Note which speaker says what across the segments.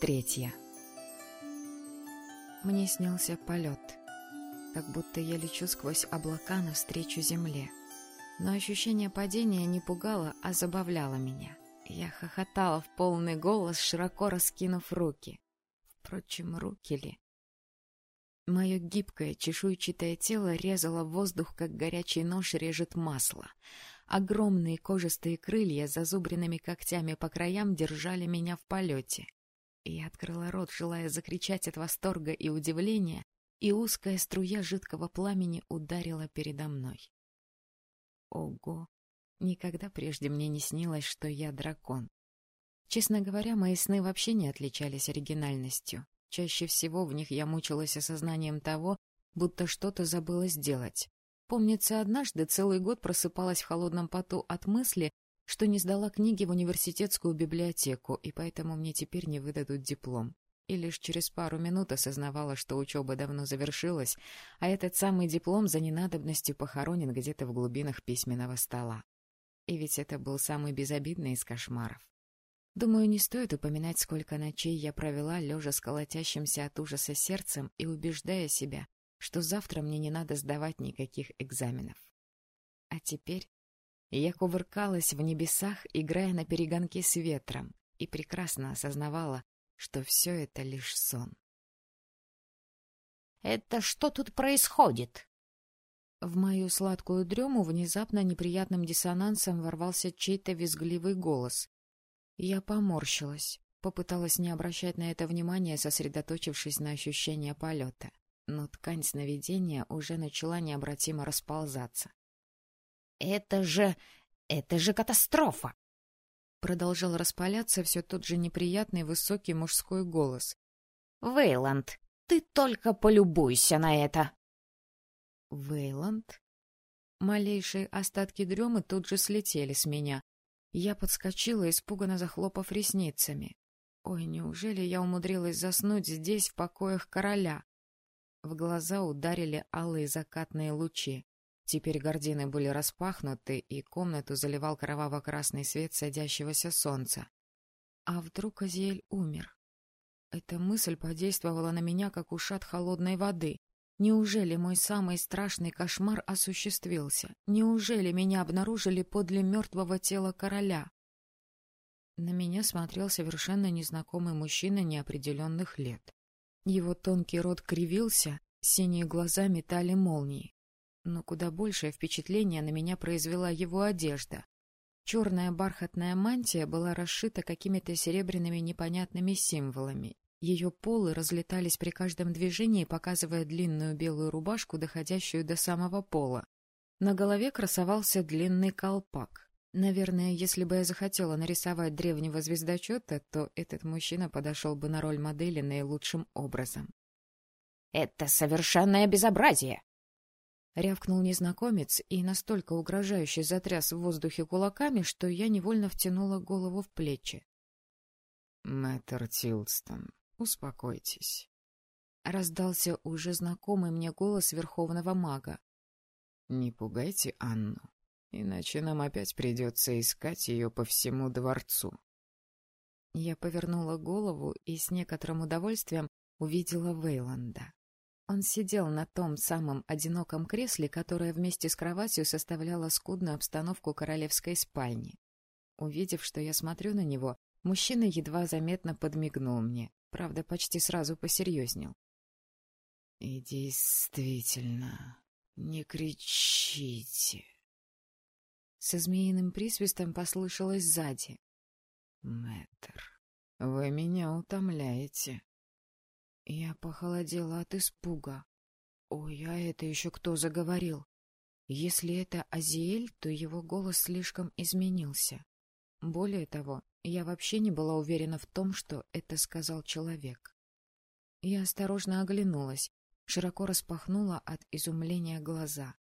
Speaker 1: Третья Мне снился полет, как будто я лечу сквозь облака навстречу земле. Но ощущение падения не пугало, а забавляло меня. Я хохотала в полный голос, широко раскинув руки. Впрочем, руки ли? Мое гибкое, чешуйчатое тело резало воздух, как горячий нож режет масло. Огромные кожистые крылья с зазубренными когтями по краям держали меня в полете. Я открыла рот, желая закричать от восторга и удивления, и узкая струя жидкого пламени ударила передо мной. Ого! Никогда прежде мне не снилось, что я дракон. Честно говоря, мои сны вообще не отличались оригинальностью. Чаще всего в них я мучилась осознанием того, будто что-то забыла сделать. Помнится, однажды целый год просыпалась в холодном поту от мысли, что не сдала книги в университетскую библиотеку, и поэтому мне теперь не выдадут диплом. И лишь через пару минут осознавала, что учеба давно завершилась, а этот самый диплом за ненадобностью похоронен где-то в глубинах письменного стола. И ведь это был самый безобидный из кошмаров. Думаю, не стоит упоминать, сколько ночей я провела, лежа с колотящимся от ужаса сердцем и убеждая себя, что завтра мне не надо сдавать никаких экзаменов. А теперь я кувыркалась в небесах, играя на перегонке с ветром, и прекрасно осознавала, что все это лишь сон.
Speaker 2: «Это что тут происходит?»
Speaker 1: В мою сладкую дрему внезапно неприятным диссонансом ворвался чей-то визгливый голос. Я поморщилась, попыталась не обращать на это внимания, сосредоточившись на ощущении полета но ткань сновидения уже начала необратимо расползаться.
Speaker 2: — Это же... это же катастрофа!
Speaker 1: Продолжал распаляться все тот же неприятный высокий мужской голос.
Speaker 2: — Вейланд, ты только полюбуйся на это!
Speaker 1: — Вейланд? Малейшие остатки дремы тут же слетели с меня. Я подскочила, испуганно захлопав ресницами. Ой, неужели я умудрилась заснуть здесь, в покоях короля? В глаза ударили алые закатные лучи. Теперь гардины были распахнуты, и комнату заливал кроваво-красный свет садящегося солнца. А вдруг Азиэль умер? Эта мысль подействовала на меня, как ушат холодной воды. Неужели мой самый страшный кошмар осуществился? Неужели меня обнаружили подле мертвого тела короля? На меня смотрел совершенно незнакомый мужчина неопределенных лет. Его тонкий рот кривился, синие глаза метали молнии. Но куда большее впечатление на меня произвела его одежда. Черная бархатная мантия была расшита какими-то серебряными непонятными символами. Ее полы разлетались при каждом движении, показывая длинную белую рубашку, доходящую до самого пола. На голове красовался длинный колпак. Наверное, если бы я захотела нарисовать древнего звездочета, то этот мужчина подошел бы на роль модели наилучшим образом.
Speaker 2: — Это совершенное безобразие!
Speaker 1: — рявкнул незнакомец и настолько угрожающе затряс в воздухе кулаками, что я невольно втянула голову в плечи. — Мэтр Тилстон, успокойтесь. Раздался уже знакомый мне голос верховного мага. — Не пугайте Анну иначе нам опять придется искать ее по всему дворцу. Я повернула голову и с некоторым удовольствием увидела Вейланда. Он сидел на том самом одиноком кресле, которое вместе с кроватью составляло скудную обстановку королевской спальни. Увидев, что я смотрю на него, мужчина едва заметно подмигнул мне, правда, почти сразу посерьезнел. — И действительно, не кричите, со змеиным присвистом послышалось сзади. — Мэтр, вы меня утомляете. Я похолодела от испуга. Ой, а это еще кто заговорил? Если это Азиэль, то его голос слишком изменился. Более того, я вообще не была уверена в том, что это сказал человек. Я осторожно оглянулась, широко распахнула от изумления глаза.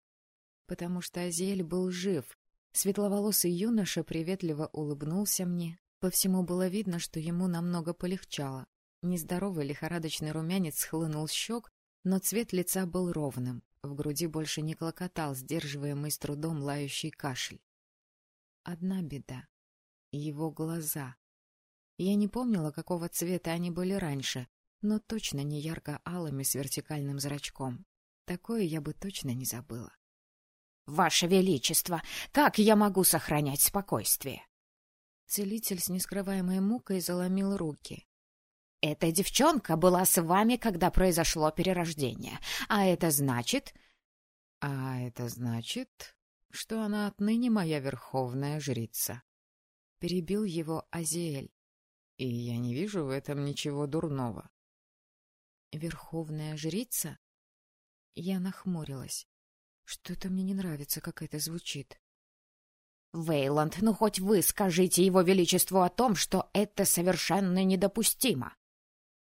Speaker 1: Потому что Азиэль был жив, Светловолосый юноша приветливо улыбнулся мне. По всему было видно, что ему намного полегчало. Нездоровый лихорадочный румянец схлынул с щек, но цвет лица был ровным. В груди больше не клокотал, сдерживаемый с трудом лающий кашель. Одна беда — его глаза. Я не помнила, какого цвета они были раньше, но точно не ярко-алыми с вертикальным зрачком. Такое я бы точно не забыла.
Speaker 2: — Ваше Величество, как я могу сохранять спокойствие?
Speaker 1: Целитель с нескрываемой мукой заломил руки.
Speaker 2: — Эта девчонка была с вами, когда произошло перерождение, а это значит...
Speaker 1: — А это значит, что она отныне моя верховная жрица. Перебил его Азиэль. И я не вижу в этом ничего дурного. Верховная жрица? Я нахмурилась. Что-то мне не нравится, как это звучит.
Speaker 2: Вейланд, ну хоть вы скажите его величеству о том, что это совершенно недопустимо.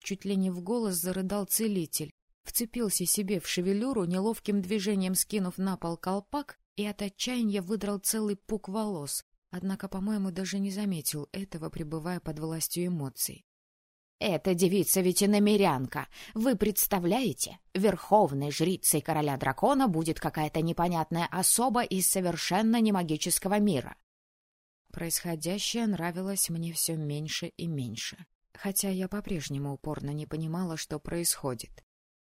Speaker 1: Чуть ли не в голос зарыдал целитель, вцепился себе в шевелюру, неловким движением скинув на пол колпак, и от отчаяния выдрал целый пук волос, однако, по-моему, даже не заметил этого, пребывая под властью эмоций.
Speaker 2: Эта девица ведь и намерянка. Вы представляете? Верховной жрицей короля дракона будет какая-то непонятная особа из совершенно не магического мира.
Speaker 1: Происходящее нравилось мне все меньше и меньше, хотя я по-прежнему упорно не понимала, что происходит.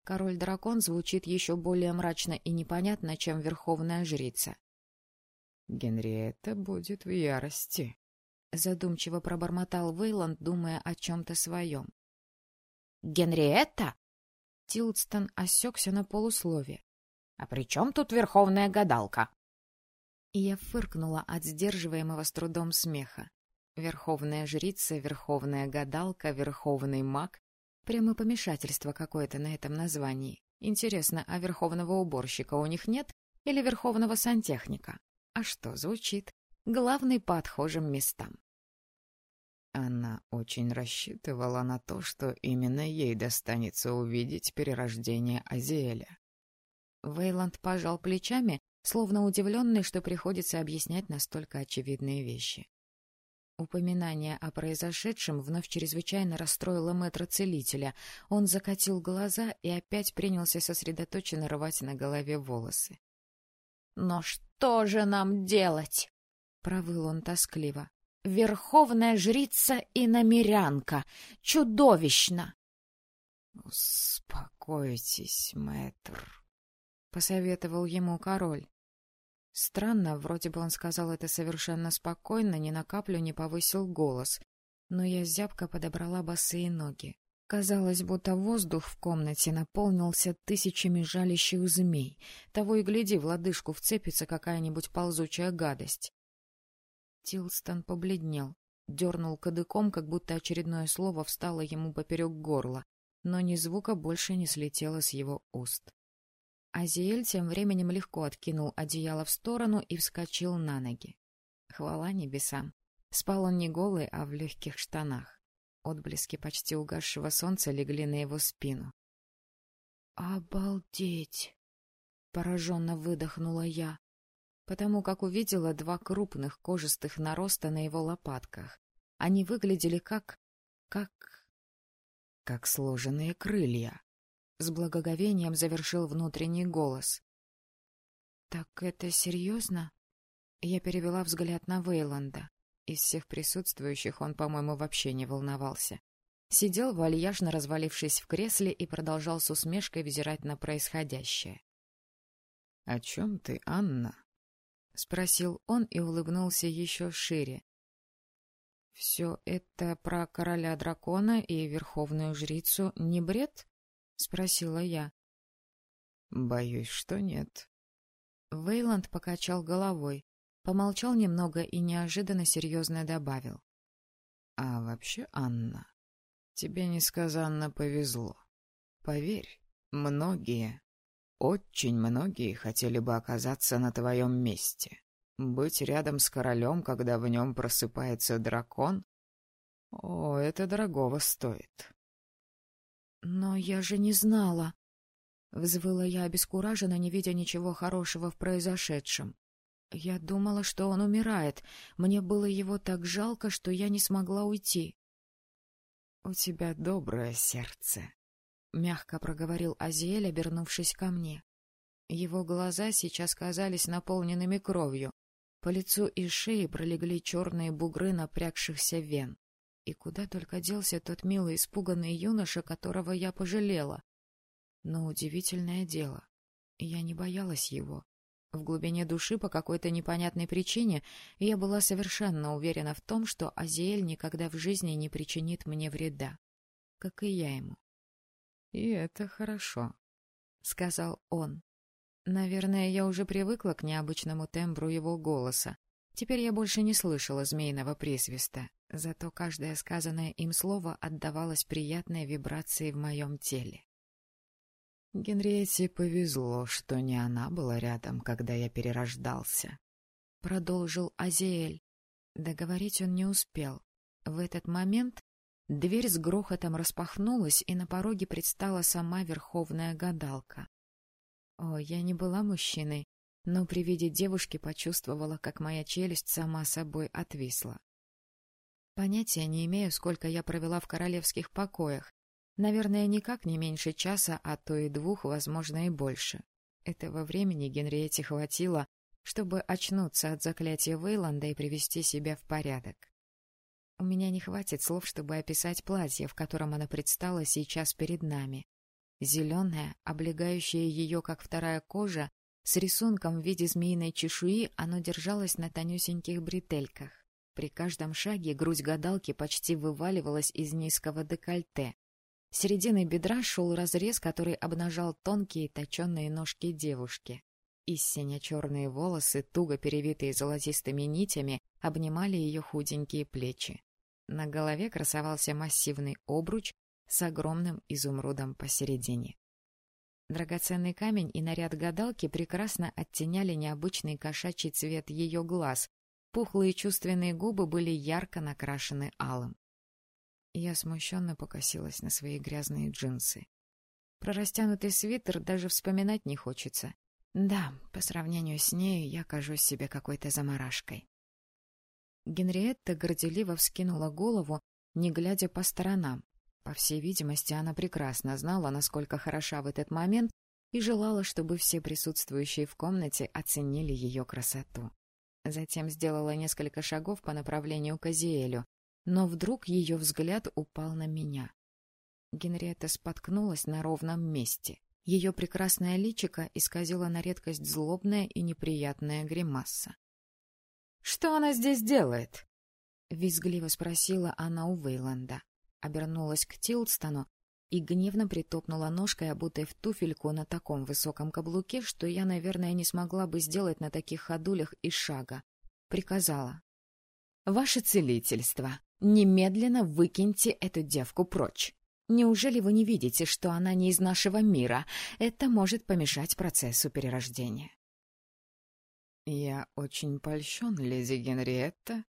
Speaker 1: Король-дракон звучит еще более мрачно и непонятно, чем верховная жрица. Генриетта будет в ярости, Задумчиво пробормотал Вейланд, думая о чем-то своем.
Speaker 2: «Генриетта?»
Speaker 1: Тилдстон осекся на полуслове.
Speaker 2: «А при чем тут верховная гадалка?»
Speaker 1: И я фыркнула от сдерживаемого с трудом смеха. Верховная жрица, верховная гадалка, верховный маг. Прямо помешательство какое-то на этом названии. Интересно, а верховного уборщика у них нет? Или верховного сантехника? А что, звучит? Главный по отхожим местам. Она очень рассчитывала на то, что именно ей достанется увидеть перерождение Азиэля. Вейланд пожал плечами, словно удивленный, что приходится объяснять настолько очевидные вещи. Упоминание о произошедшем вновь чрезвычайно расстроило мэтра-целителя. Он закатил глаза и опять принялся сосредоточенно рвать на голове волосы.
Speaker 2: — Но что же нам делать? — провыл он тоскливо верховная жрица и намерянка. Чудовищно!
Speaker 1: — Успокойтесь, мэтр, — посоветовал ему король. Странно, вроде бы он сказал это совершенно спокойно, ни на каплю не повысил голос, но я зябко подобрала босые ноги. Казалось, будто воздух в комнате наполнился тысячами жалящих змей. Того и гляди, в лодыжку вцепится какая-нибудь ползучая гадость. Тилстон побледнел, дернул кадыком, как будто очередное слово встало ему поперек горла, но ни звука больше не слетело с его уст. Азиэль тем временем легко откинул одеяло в сторону и вскочил на ноги. Хвала небесам. Спал он не голый, а в легких штанах. Отблески почти угасшего солнца легли на его спину. «Обалдеть!» — пораженно выдохнула я потому как увидела два крупных кожистых нароста на его лопатках. Они выглядели как... как... как сложенные крылья. С благоговением завершил внутренний голос. — Так это серьезно? Я перевела взгляд на Вейланда. Из всех присутствующих он, по-моему, вообще не волновался. Сидел, вальяжно развалившись в кресле, и продолжал с усмешкой взирать на происходящее. — О чем ты, Анна? — спросил он и улыбнулся еще шире. — Все это про короля дракона и верховную жрицу не бред? — спросила я. — Боюсь, что нет. Вейланд покачал головой, помолчал немного и неожиданно серьезно добавил. — А вообще, Анна, тебе несказанно повезло. Поверь, многие очень многие хотели бы оказаться на твоем месте. Быть рядом с королем, когда в нем просыпается дракон? О, это дорогого стоит. Но я же не знала. Взвыла я обескураженно, не видя ничего хорошего в произошедшем. Я думала, что он умирает. Мне было его так жалко, что я не смогла уйти. — У тебя доброе сердце, — мягко проговорил Азиэль, обернувшись ко мне. Его глаза сейчас казались наполненными кровью. По лицу и шее пролегли черные бугры напрягшихся вен. И куда только делся тот милый испуганный юноша, которого я пожалела. Но удивительное дело, я не боялась его. В глубине души по какой-то непонятной причине я была совершенно уверена в том, что Азиэль никогда в жизни не причинит мне вреда, как и я ему. — И это хорошо, — сказал он. Наверное, я уже привыкла к необычному тембру его голоса. Теперь я больше не слышала змеиного присвиста, зато каждое сказанное им слово отдавалось приятной вибрацией в моем теле. Генриетте повезло, что не она была рядом, когда я перерождался. Продолжил Азиэль. Договорить он не успел. В этот момент дверь с грохотом распахнулась, и на пороге предстала сама верховная гадалка. О, я не была мужчиной, но при виде девушки почувствовала, как моя челюсть сама собой отвисла. Понятия не имею, сколько я провела в королевских покоях, Наверное, никак не меньше часа, а то и двух, возможно, и больше. Этого времени Генриетте хватило, чтобы очнуться от заклятия Вейланда и привести себя в порядок. У меня не хватит слов, чтобы описать платье, в котором она предстала сейчас перед нами. Зеленое, облегающее ее, как вторая кожа, с рисунком в виде змеиной чешуи, оно держалось на тонюсеньких бретельках. При каждом шаге грудь гадалки почти вываливалась из низкого декольте. Серединой бедра шел разрез, который обнажал тонкие точенные ножки девушки. И сине-черные волосы, туго перевитые золотистыми нитями, обнимали ее худенькие плечи. На голове красовался массивный обруч с огромным изумрудом посередине. Драгоценный камень и наряд гадалки прекрасно оттеняли необычный кошачий цвет ее глаз. Пухлые чувственные губы были ярко накрашены алым. Я смущенно покосилась на свои грязные джинсы. Про растянутый свитер даже вспоминать не хочется. Да, по сравнению с нею я кажусь себе какой-то заморашкой. Генриетта горделиво вскинула голову, не глядя по сторонам. По всей видимости, она прекрасно знала, насколько хороша в этот момент, и желала, чтобы все присутствующие в комнате оценили ее красоту. Затем сделала несколько шагов по направлению к Азиэлю, но вдруг ее взгляд упал на меня. Генриетта споткнулась на ровном месте. Ее прекрасное личико исказило на редкость злобная и неприятная гримаса. — Что она здесь делает? — визгливо спросила она у Вейланда. Обернулась к Тилдстону и гневно притопнула ножкой, обутой в туфельку на таком высоком каблуке, что я, наверное, не смогла бы сделать на таких ходулях и шага. Приказала. — Ваше целительство! Немедленно выкиньте эту девку прочь. Неужели вы не видите, что она не из нашего мира? Это может помешать процессу перерождения. Я очень польщен, леди Генриетта,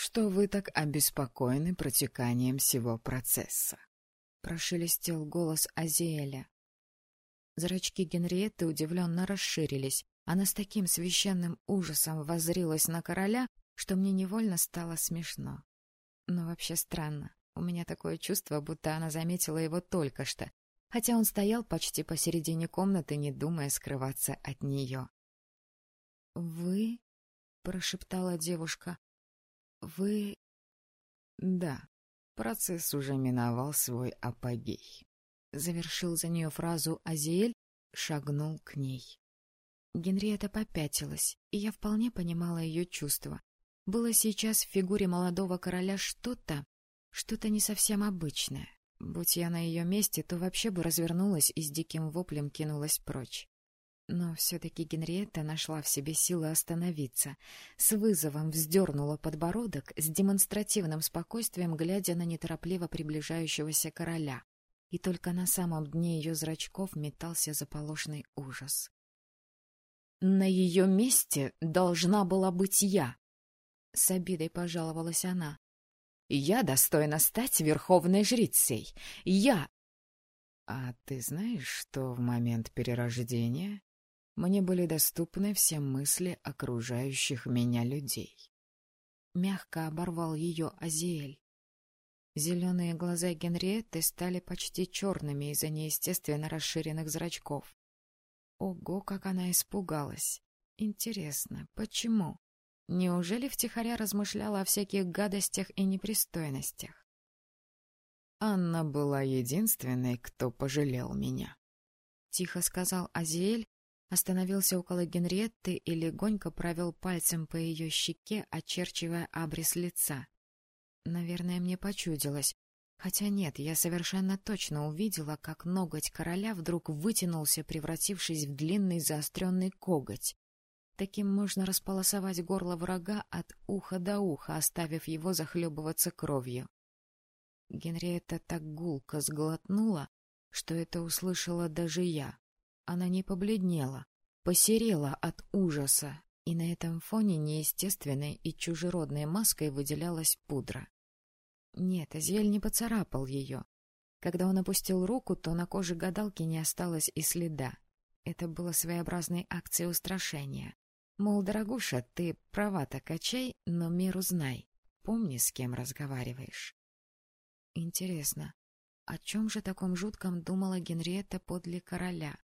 Speaker 1: что вы так обеспокоены протеканием всего процесса. Прошелестел голос Азиэля. Зрачки Генриетты удивленно расширились. Она с таким священным ужасом воззрилась на короля, что мне невольно стало смешно. Но вообще странно. У меня такое чувство, будто она заметила его только что, хотя он стоял почти посередине комнаты, не думая скрываться от нее. — Вы? — прошептала девушка. — Вы... — Да, процесс уже миновал свой апогей. Завершил за нее фразу Азиэль, шагнул к ней. Генриетта попятилась, и я вполне понимала ее чувства. Было сейчас в фигуре молодого короля что-то, что-то не совсем обычное. Будь я на ее месте, то вообще бы развернулась и с диким воплем кинулась прочь. Но все-таки Генриетта нашла в себе силы остановиться, с вызовом вздернула подбородок, с демонстративным спокойствием глядя на неторопливо приближающегося короля. И только на самом дне ее зрачков метался заполошный ужас. «На ее месте должна была быть я!» — с обидой пожаловалась она. «Я достойна стать верховной жрицей. Я...» «А ты знаешь, что в момент перерождения мне были доступны все мысли окружающих меня людей?» Мягко оборвал ее Азиэль. Зеленые глаза Генриетты стали почти черными из-за неестественно расширенных зрачков. Ого, как она испугалась! Интересно, почему? Неужели втихаря размышляла о всяких гадостях и непристойностях? Анна была единственной, кто пожалел меня.
Speaker 2: Тихо сказал Азиэль, остановился около Генриетты и легонько провел пальцем по ее щеке, очерчивая абрис лица. Наверное, мне почудилось. Хотя нет, я совершенно точно увидела, как ноготь короля вдруг вытянулся, превратившись в длинный заостренный коготь. Таким можно располосовать горло врага от уха до уха, оставив его захлебываться кровью. Генриетта так гулко сглотнула, что это услышала даже я. Она не побледнела, посерела от ужаса, и на этом фоне неестественной и чужеродной маской выделялась пудра. Нет, Азиэль не поцарапал ее. Когда он опустил руку, то на коже гадалки не осталось и следа. Это было своеобразной акцией устрашения. Мол, дорогуша, ты права-то качай, но меру знай. Помни, с кем разговариваешь. Интересно, о чем же таком жутком думала Генриетта подле короля?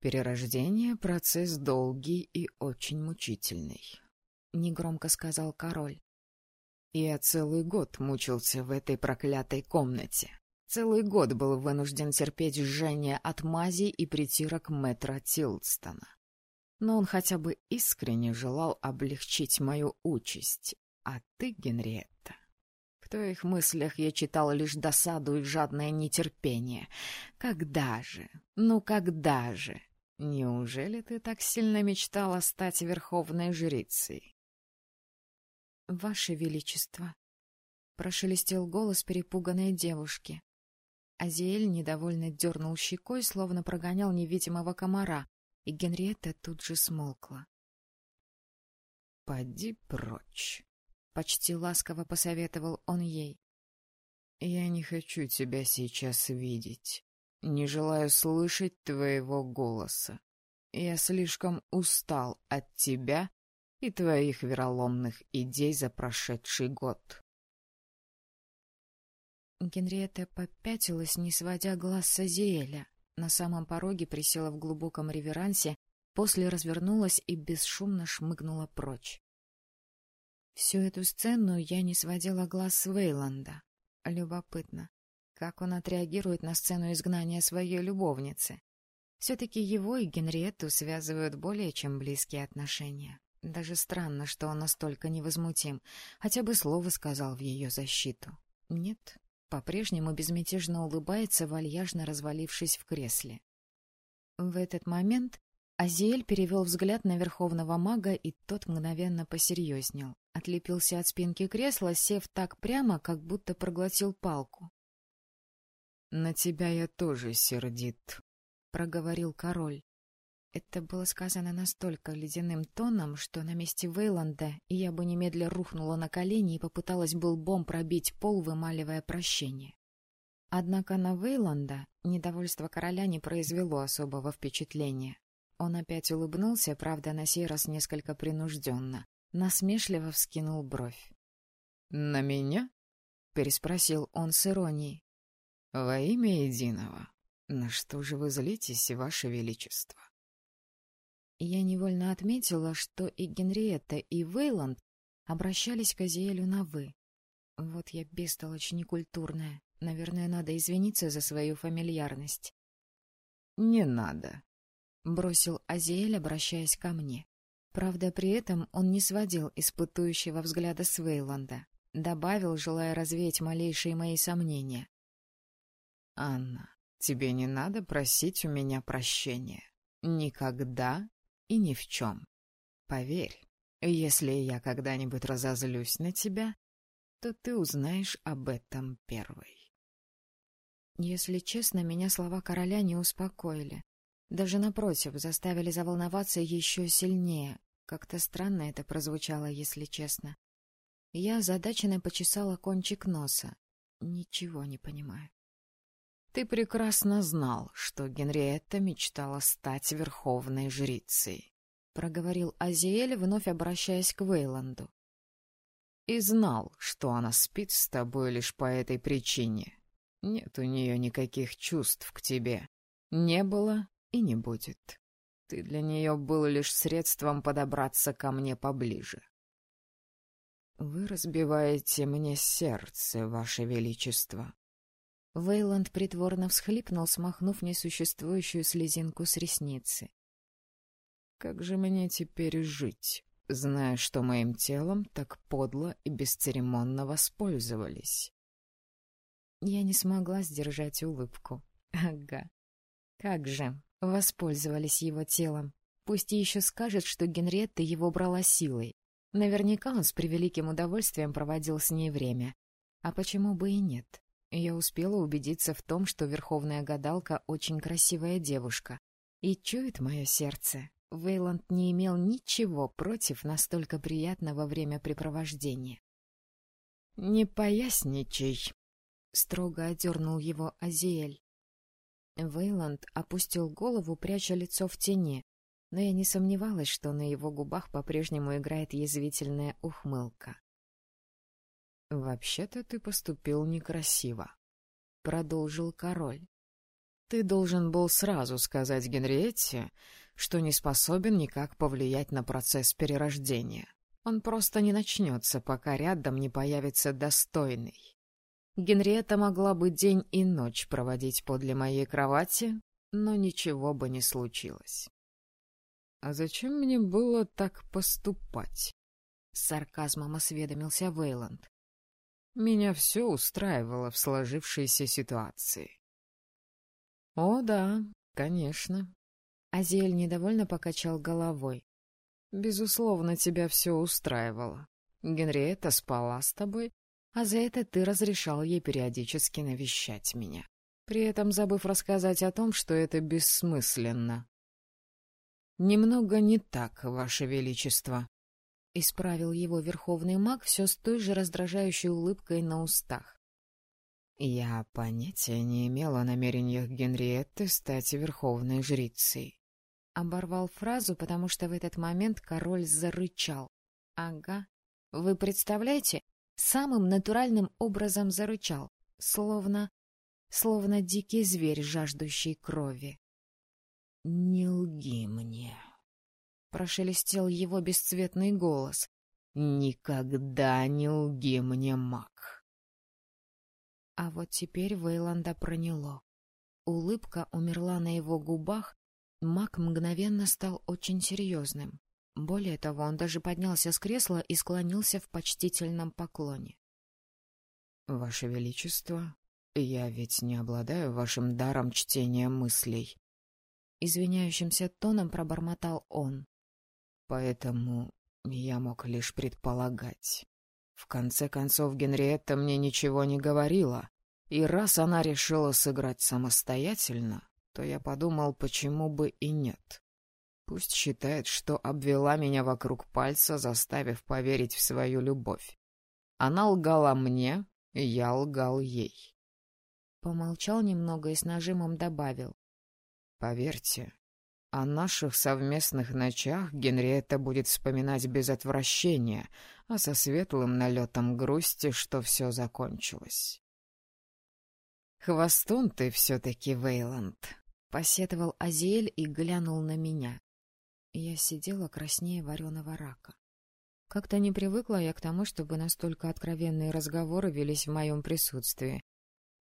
Speaker 1: «Перерождение — процесс долгий и очень мучительный», — негромко сказал король. «Я целый год мучился в этой проклятой комнате. Целый год был вынужден терпеть жжение от мази и притирок мэтра Тилдстона но он хотя бы искренне желал облегчить мою участь. А ты, Генриетта, в твоих мыслях я читал лишь досаду и жадное нетерпение. Когда же? Ну когда же? Неужели ты так сильно мечтала стать верховной жрицей?
Speaker 2: — Ваше Величество! — прошелестел голос перепуганной девушки. Азиэль недовольно дернул щекой, словно прогонял невидимого комара, и Генриетта тут же смолкла.
Speaker 1: — Поди прочь, —
Speaker 2: почти ласково посоветовал он ей.
Speaker 1: — Я не хочу тебя сейчас видеть, не желаю слышать твоего голоса. Я слишком устал от тебя и твоих вероломных идей за прошедший год.
Speaker 2: Генриетта попятилась, не сводя глаз с Азиэля. На самом пороге присела в глубоком реверансе, после развернулась и бесшумно шмыгнула прочь. Всю эту сцену я не сводила глаз с Вейланда. Любопытно, как он отреагирует на сцену изгнания своей любовницы. Все-таки его и Генриетту связывают более чем близкие отношения. Даже странно, что он настолько невозмутим, хотя бы слово сказал в ее защиту. Нет, по-прежнему безмятежно улыбается, вальяжно развалившись в кресле. В этот момент Азиэль перевел взгляд на верховного мага, и тот мгновенно посерьезнел. Отлепился от спинки кресла, сев так прямо, как будто проглотил палку.
Speaker 1: — На тебя я тоже сердит, — проговорил король.
Speaker 2: Это было сказано настолько ледяным тоном, что на месте Вейланда я бы немедля рухнула на колени и попыталась был бом пробить пол, вымаливая прощение. Однако на Вейланда недовольство короля не произвело особого впечатления. Он опять улыбнулся, правда, на сей раз несколько принужденно. Насмешливо вскинул бровь.
Speaker 1: — На меня? — переспросил он с иронией. — Во имя единого. На что же вы злитесь, ваше величество?
Speaker 2: Я невольно отметила, что и Генриетта, и Вейланд обращались к Азиэлю на «вы». Вот я бестолочь некультурная. Наверное, надо извиниться за свою фамильярность.
Speaker 1: — Не надо, —
Speaker 2: бросил Азиэль, обращаясь ко мне. Правда, при этом он не сводил испытующего взгляда с Вейланда. Добавил, желая развеять малейшие мои сомнения.
Speaker 1: — Анна, тебе не надо просить у меня прощения. Никогда и ни в чем. Поверь, если я когда-нибудь разозлюсь на тебя, то ты узнаешь об этом первой.
Speaker 2: Если честно, меня слова короля не успокоили. Даже напротив, заставили заволноваться еще сильнее. Как-то странно это прозвучало, если честно. Я озадаченно почесала кончик носа. Ничего не понимаю.
Speaker 1: Ты прекрасно знал, что Генриетта мечтала стать верховной жрицей, — проговорил Азиэль, вновь обращаясь к Вейланду. И знал, что она спит с тобой лишь по этой причине. Нет у нее никаких чувств к тебе. Не было и не будет. Ты для нее был лишь средством подобраться ко мне поближе. Вы разбиваете мне сердце, ваше величество.
Speaker 2: Вейланд притворно всхлипнул, смахнув несуществующую слезинку с ресницы.
Speaker 1: «Как же мне теперь жить, зная, что моим телом так подло и бесцеремонно воспользовались?»
Speaker 2: Я не смогла сдержать улыбку. Ага. Как же, воспользовались его телом. Пусть еще скажет, что Генриетта его брала силой. Наверняка он с превеликим удовольствием проводил с ней время. А почему бы и нет? Я успела убедиться в том, что верховная гадалка очень красивая девушка. И чует мое сердце. Вейланд не имел ничего против настолько приятного времяпрепровождения.
Speaker 1: «Не поясничай», — строго одернул его Азиэль.
Speaker 2: Вейланд опустил голову, пряча лицо в тени, но я не сомневалась, что на его губах по-прежнему играет язвительная ухмылка.
Speaker 1: «Вообще-то ты поступил некрасиво», — продолжил король. «Ты должен был сразу сказать Генриетте, что не способен никак повлиять на процесс перерождения. Он просто не начнется, пока рядом не появится достойный. Генриетта могла бы день и ночь проводить подле моей кровати, но ничего бы не случилось. «А зачем мне было так поступать?» — с сарказмом осведомился Вейланд. Меня все устраивало в сложившейся ситуации. «О, да, конечно».
Speaker 2: Азель недовольно покачал головой.
Speaker 1: «Безусловно, тебя все устраивало. Генриетта спала с тобой, а за это ты разрешал ей периодически навещать меня, при этом забыв рассказать о том, что это бессмысленно». «Немного не так, Ваше Величество», — исправил его верховный маг все с той же раздражающей улыбкой на устах. «Я понятия не имела о намерениях Генриетты стать верховной жрицей».
Speaker 2: Оборвал фразу, потому что в этот момент король зарычал. «Ага. Вы представляете? Самым натуральным образом зарычал, словно... словно дикий зверь, жаждущий крови».
Speaker 1: «Не лги мне», — прошелестел его бесцветный голос. «Никогда не лги мне, маг!»
Speaker 2: А вот теперь Вейланда проняло. Улыбка умерла на его губах, маг мгновенно стал очень серьезным. Более того, он даже поднялся с кресла и склонился в почтительном поклоне.
Speaker 1: — Ваше Величество, я ведь не обладаю вашим даром чтения мыслей. Извиняющимся тоном пробормотал он. Поэтому я мог лишь предполагать. В конце концов, Генриетта мне ничего не говорила, и раз она решила сыграть самостоятельно, то я подумал, почему бы и нет. Пусть считает, что обвела меня вокруг пальца, заставив поверить в свою любовь. Она лгала мне, и я лгал ей.
Speaker 2: Помолчал немного и с нажимом добавил.
Speaker 1: Поверьте, о наших совместных ночах Генриетта будет вспоминать без отвращения, а со светлым налетом грусти, что все закончилось. «Хвостун ты все-таки, Вейланд!» — посетовал Азиэль и глянул на меня.
Speaker 2: Я сидела краснее вареного рака. Как-то не привыкла я к тому, чтобы настолько откровенные разговоры велись в моем присутствии.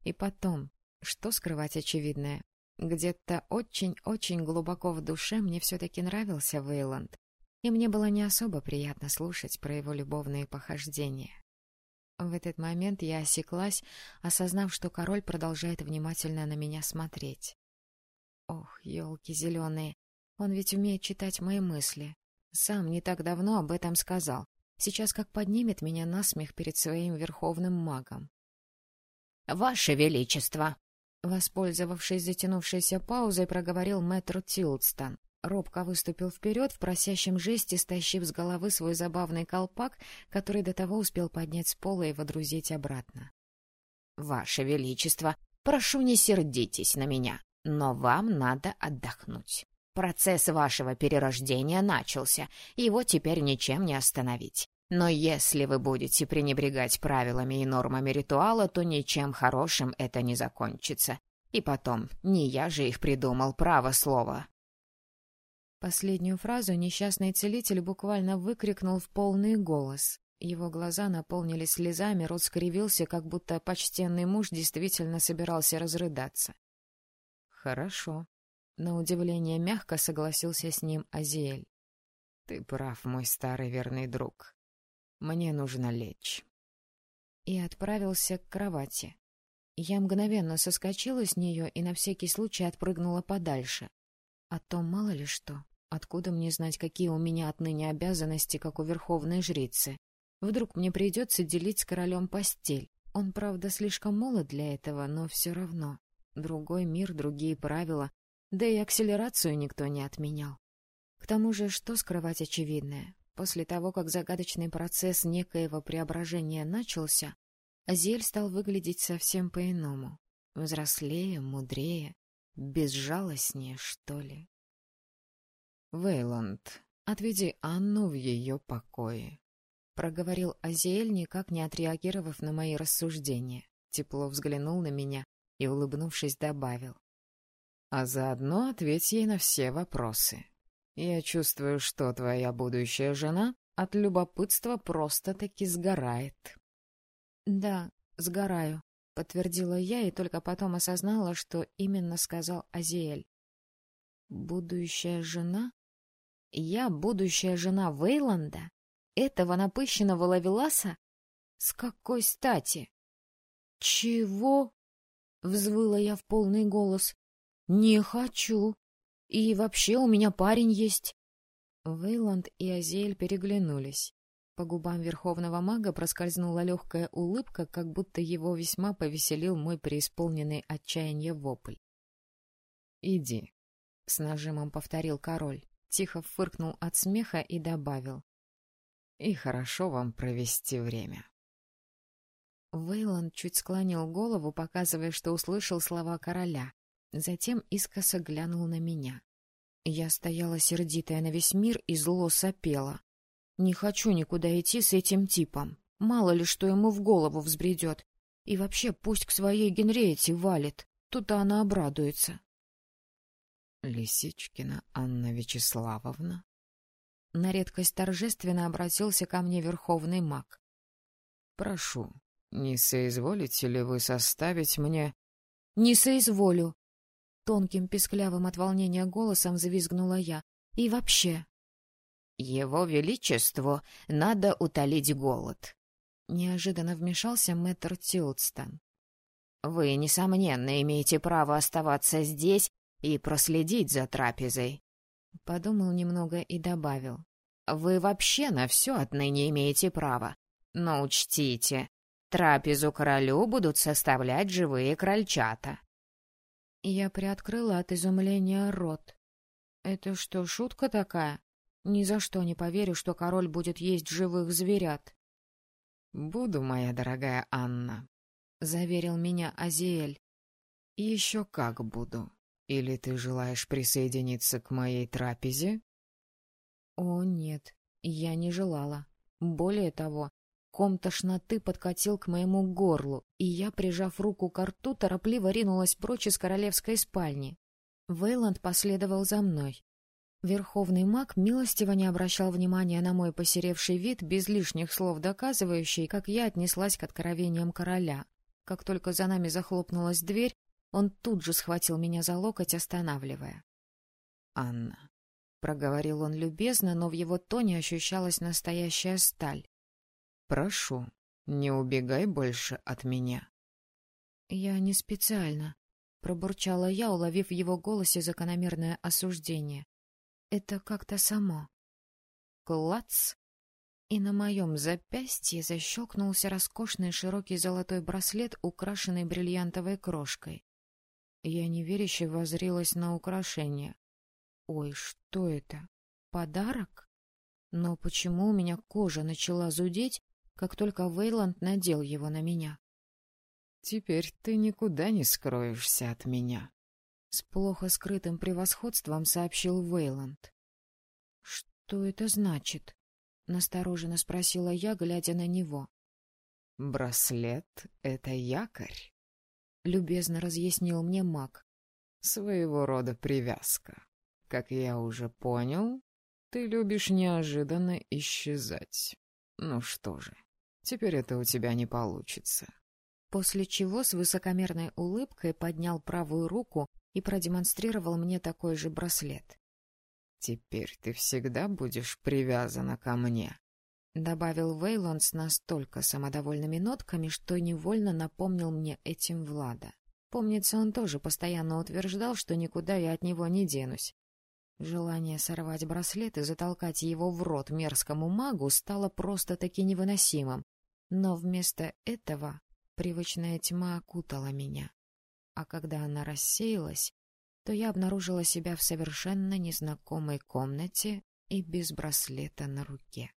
Speaker 2: И потом, что скрывать очевидное, где-то очень-очень глубоко в душе мне все-таки нравился Вейланд, и мне было не особо приятно слушать про его любовные похождения. В этот момент я осеклась, осознав, что король продолжает внимательно на меня смотреть. Ох, елки зеленые, он ведь умеет читать мои мысли. Сам не так давно об этом сказал. Сейчас как поднимет меня на смех перед своим верховным магом. — Ваше Величество! Воспользовавшись затянувшейся паузой, проговорил мэтр Тилдстон. Робко выступил вперед в просящем жесте, стащив с головы свой забавный колпак, который до того успел поднять с пола и водрузить обратно. — Ваше Величество, прошу, не сердитесь на меня, но вам надо отдохнуть. Процесс вашего перерождения начался, его теперь ничем не остановить. Но если вы будете пренебрегать правилами и нормами ритуала, то ничем хорошим это не закончится. И потом, не я же их придумал, право слово. Последнюю фразу несчастный целитель буквально выкрикнул в полный голос.
Speaker 1: Его глаза наполнились слезами, рот скривился, как будто почтенный муж действительно собирался разрыдаться. «Хорошо», — на удивление мягко согласился с ним Азиэль. «Ты прав, мой старый верный друг. Мне нужно лечь». И отправился к кровати. Я мгновенно соскочила с нее и на всякий случай отпрыгнула подальше. А то мало ли что. Откуда мне знать, какие у меня отныне обязанности, как у верховной жрицы? Вдруг мне придется делить с королем постель. Он, правда, слишком молод для этого, но все равно. Другой мир, другие правила. Да и акселерацию никто не отменял. К тому же, что скрывать очевидное? После того, как загадочный процесс некоего преображения начался, Азель стал выглядеть совсем по-иному. Взрослее, мудрее, безжалостнее, что ли. «Вейланд, отведи Анну в ее покое», — проговорил Азиэль, никак не отреагировав на мои рассуждения. Тепло взглянул на меня и, улыбнувшись, добавил. «А заодно ответь ей на все вопросы. Я чувствую, что твоя будущая жена от любопытства просто-таки сгорает». «Да, сгораю», — подтвердила я и только потом осознала, что именно сказал Азиэль. «Будущая жена?» Я будущая жена Вейланда? Этого напыщенного ловеласа? С какой стати? — Чего? — взвыла я в полный голос. — Не хочу. И вообще у меня парень есть. Вейланд и Азель переглянулись. По губам верховного мага проскользнула легкая улыбка, как будто его весьма повеселил мой преисполненный отчаяния вопль. — Иди, — с нажимом повторил король. Тихо фыркнул от смеха и добавил. «И хорошо вам провести время». Вейланд чуть склонил голову, показывая, что услышал слова короля. Затем искоса глянул на меня. Я стояла сердитая на весь мир и зло сопела. Не хочу никуда идти с этим типом. Мало ли, что ему в голову взбредет. И вообще пусть к своей Генриете валит. Тут-то она обрадуется. Лисичкина Анна Вячеславовна. На редкость торжественно обратился ко мне верховный маг. Прошу, не соизволите ли вы составить мне... Не соизволю! Тонким песклявым от волнения голосом завизгнула я. И вообще... Его Величеству надо утолить голод. Неожиданно вмешался мэтр Тилдстон. Вы, несомненно, имеете право оставаться здесь и проследить за трапезой. Подумал немного и добавил. Вы вообще на все отныне имеете право. Но учтите, трапезу королю будут составлять живые крольчата. Я приоткрыла от изумления рот. Это что, шутка такая? Ни за что не поверю, что король будет есть живых зверят. — Буду, моя дорогая Анна, — заверил меня Азиэль. — Еще как буду. Или ты желаешь присоединиться к моей трапезе? О, нет, я не желала. Более того, ком тошноты подкатил к моему горлу, и я, прижав руку к рту, торопливо ринулась прочь из королевской спальни. Вейланд последовал за мной. Верховный маг милостиво не обращал внимания на мой посеревший вид, без лишних слов доказывающий, как я отнеслась к откровениям короля. Как только за нами захлопнулась дверь, он тут же схватил меня за локоть, останавливая. — Анна, — проговорил он любезно, но в его тоне ощущалась настоящая сталь. — Прошу, не убегай больше от меня. — Я не специально, — пробурчала я, уловив в его голосе закономерное осуждение. — Это как-то само. Клац! И на моем запястье защелкнулся роскошный широкий золотой браслет, украшенный бриллиантовой крошкой. Я неверяще возрилась на украшение. Ой, что это? Подарок? Но почему у меня кожа начала зудеть, как только Вейланд надел его на меня? Теперь ты никуда не скроешься от меня. С плохо скрытым превосходством сообщил Вейланд. Что это значит? Настороженно спросила я, глядя на него. Браслет — это якорь любезно разъяснил мне маг. Своего рода привязка. Как я уже понял, ты любишь неожиданно исчезать. Ну что же, теперь это у тебя не получится.
Speaker 2: После чего с высокомерной улыбкой поднял правую руку и продемонстрировал мне такой же браслет.
Speaker 1: «Теперь ты всегда будешь привязана ко мне», —
Speaker 2: добавил Вейлон с настолько самодовольными нотками, что невольно напомнил мне этим Влада. Помнится, он тоже постоянно утверждал, что никуда я от него не денусь. Желание сорвать браслет и затолкать его в рот мерзкому магу стало просто-таки невыносимым. Но вместо этого привычная тьма окутала меня. А когда она рассеялась, то я обнаружила себя в совершенно незнакомой комнате и без браслета на руке.